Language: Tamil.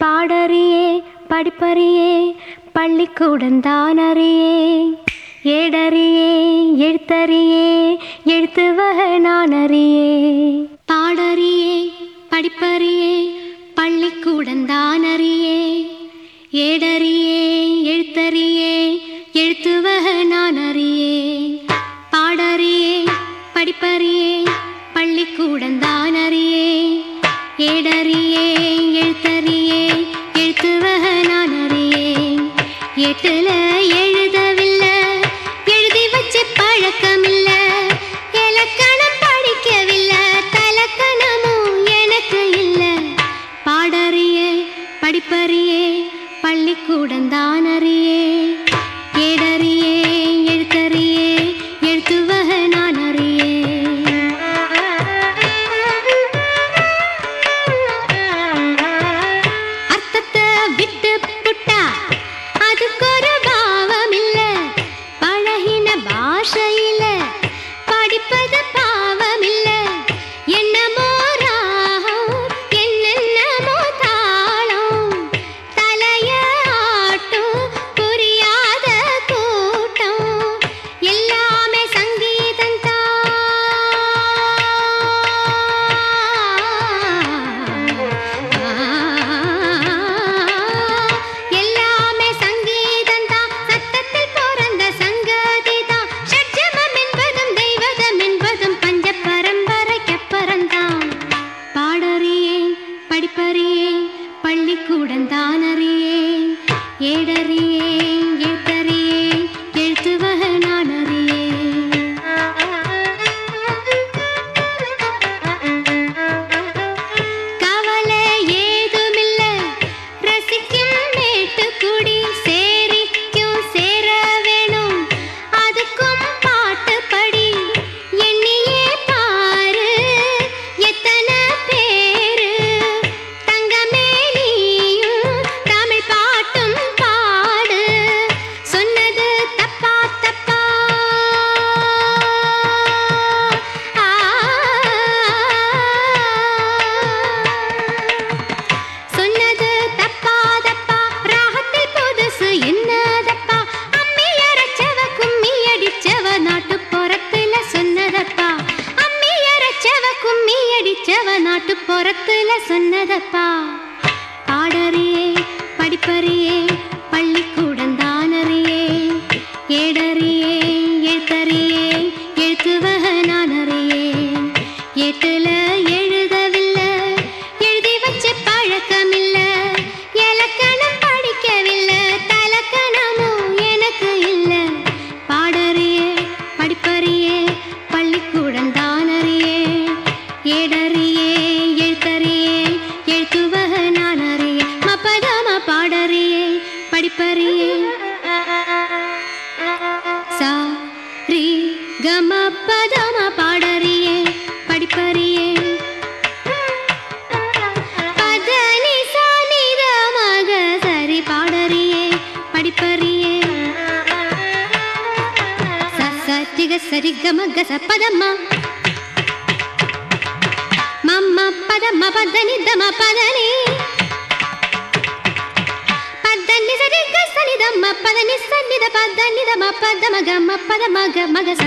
பாடறியே படிப்பறியே பள்ளிக்கூடந்தான் அறியே ஏடறியே எழுத்தறியே எழுத்துவக நான் அறியே பாடறியே படிப்பறியே பள்ளிக்கூடந்தான் அறியே ஏடறியே எழுத்தறியே எழுத்துவக நான் அறியே பாடறியே படிப்பறியே பள்ளிக்கூடந்தான் அறியே ஏடறியே பள்ளிக்கூடந்தான் அறியே ஏடறியே எழுத்தறியே எழுத்துவக நான் அறியே அர்த்தத்தை விட்டு புட்டா பள்ளிக்கூடம் தான் ஏடறியே. சொன்னதப்பா. அம்மி அரைச்சவ கும்மி அடிச்சவ நாட்டு புறத்துல சொன்னதப்பா. பாடறியே படிப்பறியே பதம பாடறியே படிப்பறியே. பதனி சானித மக சரி பாடறியே படிப்பறியே. சத்திக சரி கம கச பதம்மா மம்ம பதம்ம பதனி தம பதனி பதனி சரி க பதனி சன்னித பதனிதம தம பதம மக பதம கம கச